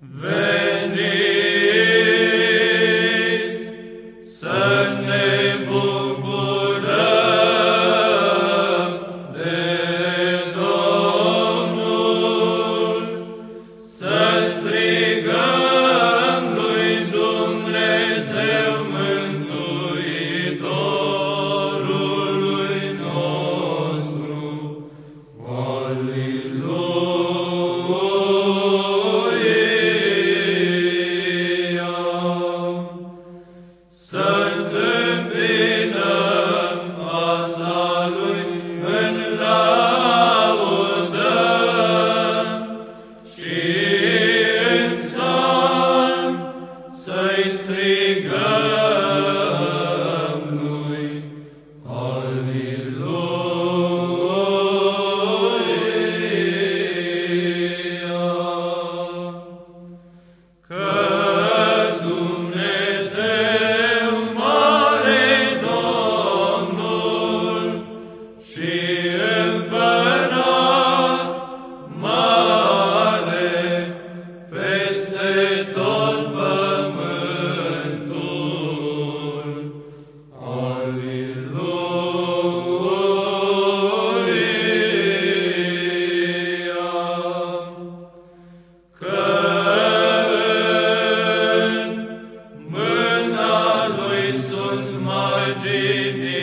Veniți să-i strigăm de mim.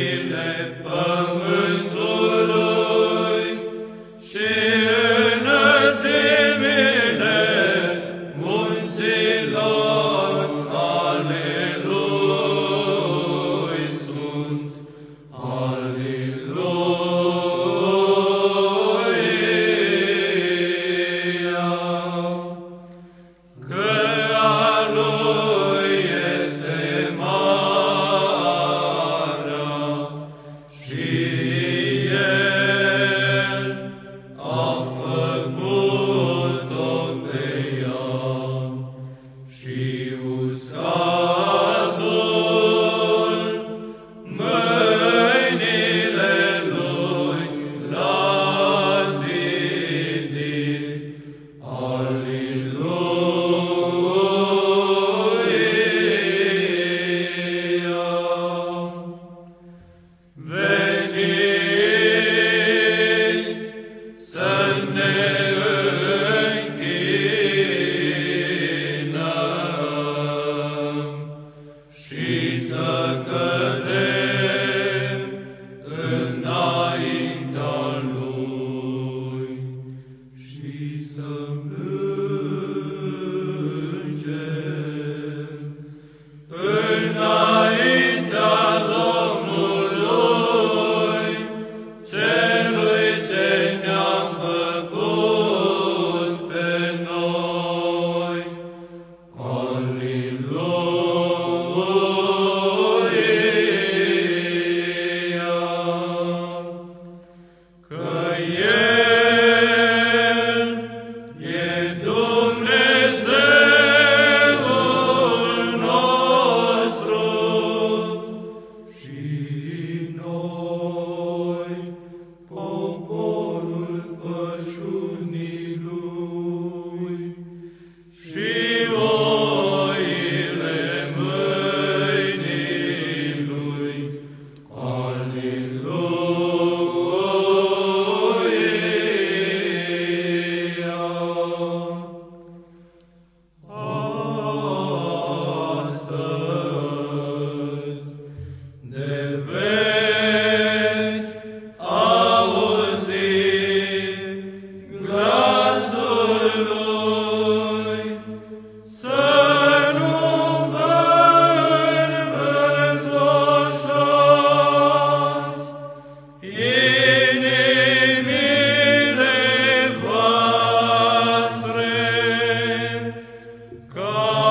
Aleluia! Ca